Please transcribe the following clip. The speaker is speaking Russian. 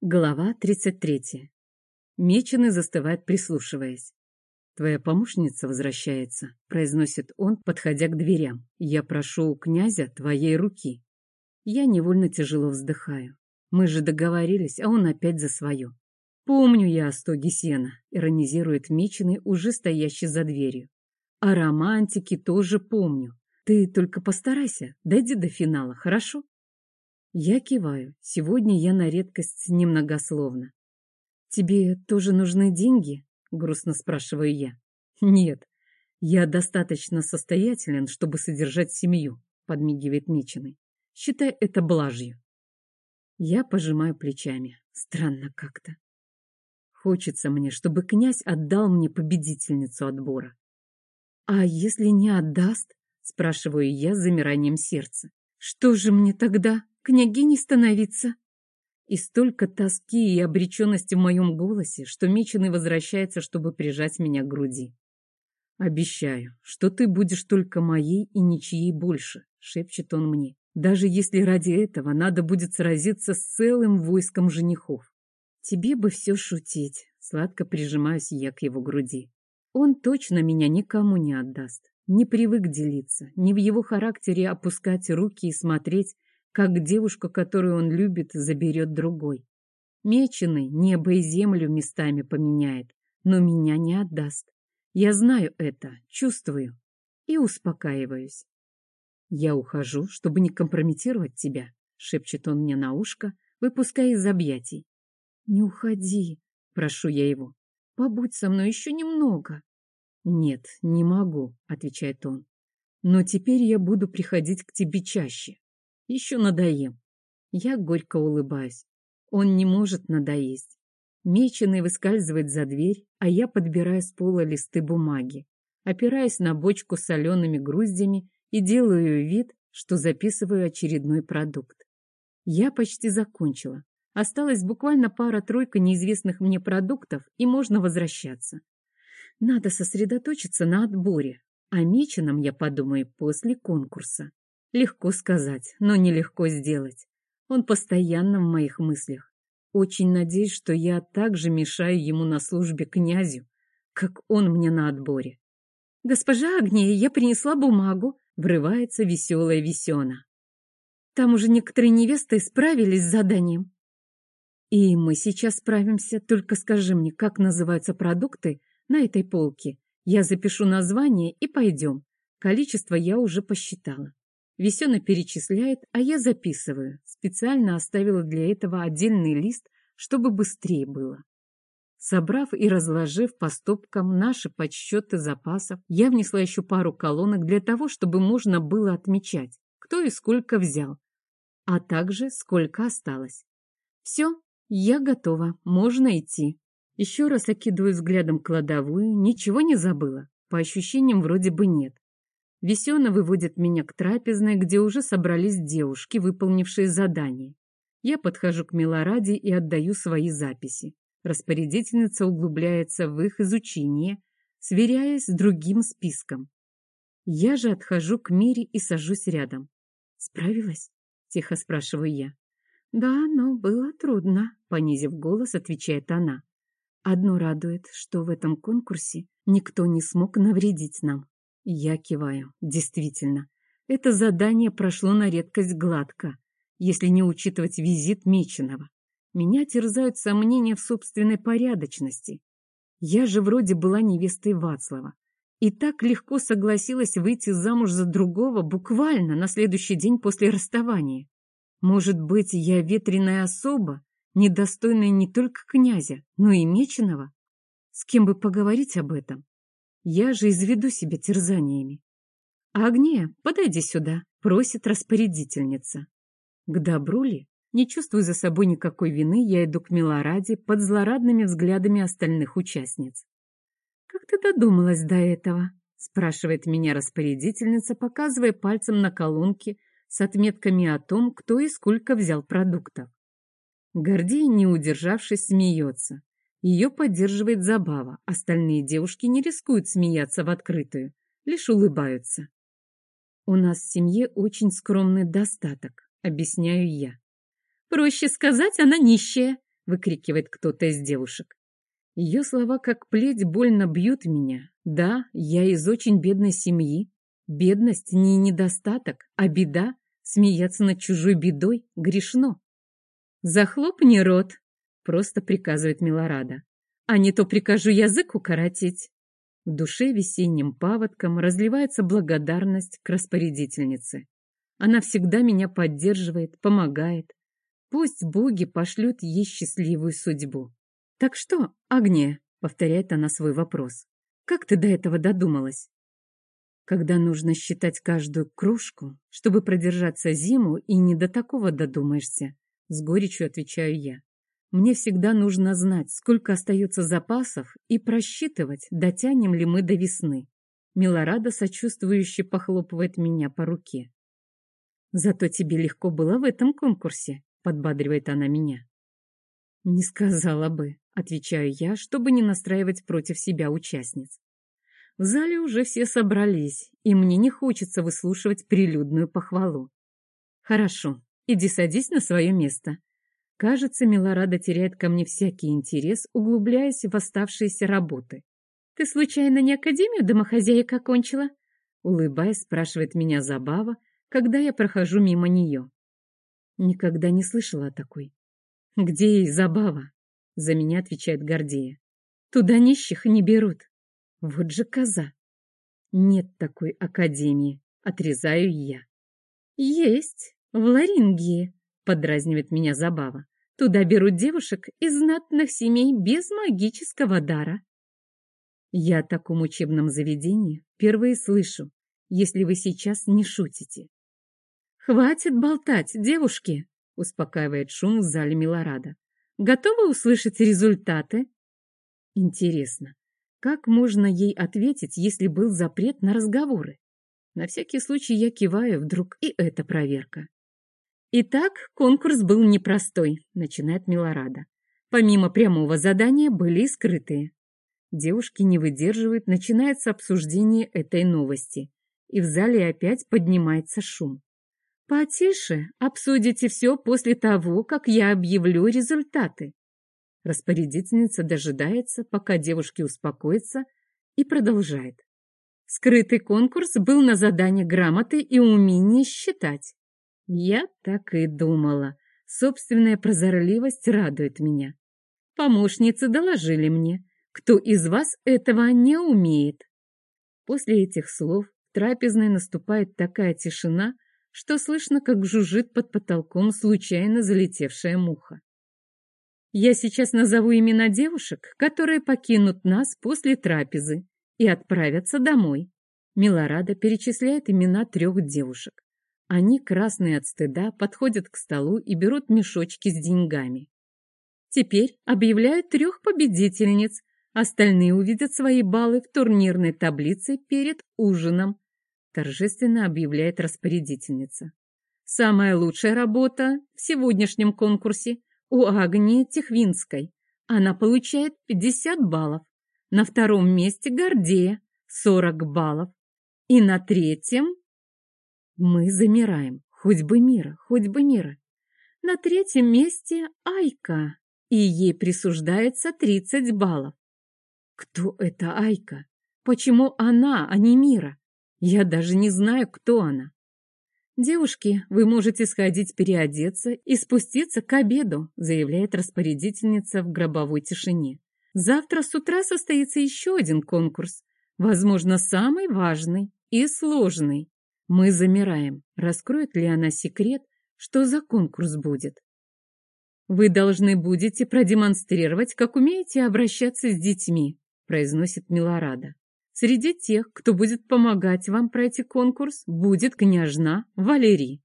Глава 33. Меченый застывает, прислушиваясь. «Твоя помощница возвращается», — произносит он, подходя к дверям. «Я прошу у князя твоей руки». Я невольно тяжело вздыхаю. Мы же договорились, а он опять за свое. «Помню я о стоге сена», — иронизирует Меченый, уже стоящий за дверью. «О романтике тоже помню. Ты только постарайся, дойди до финала, хорошо?» Я киваю. Сегодня я на редкость немногословна. «Тебе тоже нужны деньги?» — грустно спрашиваю я. «Нет, я достаточно состоятелен, чтобы содержать семью», — подмигивает Меченый. «Считай это блажью». Я пожимаю плечами. Странно как-то. Хочется мне, чтобы князь отдал мне победительницу отбора. «А если не отдаст?» — спрашиваю я с замиранием сердца. «Что же мне тогда?» Княгиней становиться. И столько тоски и обреченности в моем голосе, что Меченый возвращается, чтобы прижать меня к груди. «Обещаю, что ты будешь только моей и ничьей больше», — шепчет он мне, «даже если ради этого надо будет сразиться с целым войском женихов». «Тебе бы все шутить», — сладко прижимаюсь я к его груди. «Он точно меня никому не отдаст, не привык делиться, не в его характере опускать руки и смотреть, как девушку, которую он любит, заберет другой. Меченый небо и землю местами поменяет, но меня не отдаст. Я знаю это, чувствую и успокаиваюсь. «Я ухожу, чтобы не компрометировать тебя», — шепчет он мне на ушко, выпуская из объятий. «Не уходи», — прошу я его. «Побудь со мной еще немного». «Нет, не могу», — отвечает он. «Но теперь я буду приходить к тебе чаще. Еще надоем. Я горько улыбаюсь. Он не может надоесть. Меченый выскальзывает за дверь, а я подбираю с пола листы бумаги, опираясь на бочку с солеными груздями и делаю вид, что записываю очередной продукт. Я почти закончила. Осталась буквально пара-тройка неизвестных мне продуктов, и можно возвращаться. Надо сосредоточиться на отборе. О меченом я подумаю после конкурса. Легко сказать, но нелегко сделать. Он постоянно в моих мыслях. Очень надеюсь, что я также мешаю ему на службе князю, как он мне на отборе. «Госпожа Агния, я принесла бумагу», — врывается веселая весена. «Там уже некоторые невесты справились с заданием». «И мы сейчас справимся, только скажи мне, как называются продукты на этой полке. Я запишу название и пойдем. Количество я уже посчитала». Весена перечисляет, а я записываю. Специально оставила для этого отдельный лист, чтобы быстрее было. Собрав и разложив по стопкам наши подсчеты запасов, я внесла еще пару колонок для того, чтобы можно было отмечать, кто и сколько взял, а также сколько осталось. Все, я готова, можно идти. Еще раз окидываю взглядом кладовую, ничего не забыла. По ощущениям вроде бы нет. Весена выводит меня к трапезной, где уже собрались девушки, выполнившие задание. Я подхожу к Милораде и отдаю свои записи. Распорядительница углубляется в их изучение, сверяясь с другим списком. Я же отхожу к Мире и сажусь рядом. «Справилась?» — тихо спрашиваю я. «Да, но было трудно», — понизив голос, отвечает она. «Одно радует, что в этом конкурсе никто не смог навредить нам». Я киваю. Действительно, это задание прошло на редкость гладко, если не учитывать визит Меченого. Меня терзают сомнения в собственной порядочности. Я же вроде была невестой Вацлава. И так легко согласилась выйти замуж за другого буквально на следующий день после расставания. Может быть, я ветреная особа, недостойная не только князя, но и Меченого? С кем бы поговорить об этом? Я же изведу себя терзаниями. «Агния, подойди сюда», — просит распорядительница. К добру ли? Не чувствуя за собой никакой вины, я иду к Милораде под злорадными взглядами остальных участниц. «Как ты додумалась до этого?» — спрашивает меня распорядительница, показывая пальцем на колонке с отметками о том, кто и сколько взял продуктов. Гордей, не удержавшись, смеется. Ее поддерживает забава, остальные девушки не рискуют смеяться в открытую, лишь улыбаются. «У нас в семье очень скромный достаток», — объясняю я. «Проще сказать, она нищая», — выкрикивает кто-то из девушек. Ее слова как плеть больно бьют меня. Да, я из очень бедной семьи. Бедность не недостаток, а беда. Смеяться над чужой бедой грешно. «Захлопни рот!» — просто приказывает Милорада. «А не то прикажу язык укоротить». В душе весенним паводком разливается благодарность к распорядительнице. Она всегда меня поддерживает, помогает. Пусть боги пошлют ей счастливую судьбу. «Так что, Агния?» — повторяет она свой вопрос. «Как ты до этого додумалась?» Когда нужно считать каждую кружку, чтобы продержаться зиму, и не до такого додумаешься, с горечью отвечаю я. Мне всегда нужно знать, сколько остается запасов, и просчитывать, дотянем ли мы до весны. Милорада сочувствующе похлопывает меня по руке. «Зато тебе легко было в этом конкурсе», — подбадривает она меня. «Не сказала бы», — отвечаю я, чтобы не настраивать против себя участниц. В зале уже все собрались, и мне не хочется выслушивать прилюдную похвалу. «Хорошо, иди садись на свое место», Кажется, Милорада теряет ко мне всякий интерес, углубляясь в оставшиеся работы. «Ты случайно не Академию домохозяек окончила?» Улыбаясь, спрашивает меня Забава, когда я прохожу мимо нее. Никогда не слышала о такой. «Где ей Забава?» За меня отвечает Гордея. «Туда нищих не берут. Вот же коза!» «Нет такой Академии», — отрезаю я. «Есть, в Ларингии», — подразнивает меня Забава. Туда берут девушек из знатных семей без магического дара. Я о таком учебном заведении впервые слышу, если вы сейчас не шутите. «Хватит болтать, девушки!» — успокаивает шум в зале Милорада. «Готовы услышать результаты?» Интересно, как можно ей ответить, если был запрет на разговоры? На всякий случай я киваю, вдруг и это проверка. Итак, конкурс был непростой, начинает Милорада. Помимо прямого задания были и скрытые. Девушки не выдерживают, начинается обсуждение этой новости. И в зале опять поднимается шум. «Потише, обсудите все после того, как я объявлю результаты». Распорядительница дожидается, пока девушки успокоятся, и продолжает. Скрытый конкурс был на задание грамоты и умение считать. Я так и думала. Собственная прозорливость радует меня. Помощницы доложили мне, кто из вас этого не умеет. После этих слов в трапезной наступает такая тишина, что слышно, как жужжит под потолком случайно залетевшая муха. Я сейчас назову имена девушек, которые покинут нас после трапезы и отправятся домой. Милорада перечисляет имена трех девушек. Они, красные от стыда, подходят к столу и берут мешочки с деньгами. Теперь объявляют трех победительниц. Остальные увидят свои баллы в турнирной таблице перед ужином. Торжественно объявляет распорядительница. Самая лучшая работа в сегодняшнем конкурсе у Агнии Техвинской. Она получает 50 баллов. На втором месте Гордея 40 баллов. И на третьем мы замираем. Хоть бы мира, хоть бы мира. На третьем месте Айка, и ей присуждается 30 баллов. Кто это Айка? Почему она, а не Мира? Я даже не знаю, кто она. «Девушки, вы можете сходить переодеться и спуститься к обеду», заявляет распорядительница в гробовой тишине. «Завтра с утра состоится еще один конкурс, возможно, самый важный и сложный. Мы замираем. Раскроет ли она секрет, что за конкурс будет? Вы должны будете продемонстрировать, как умеете обращаться с детьми, произносит Милорада. Среди тех, кто будет помогать вам пройти конкурс, будет княжна Валерий.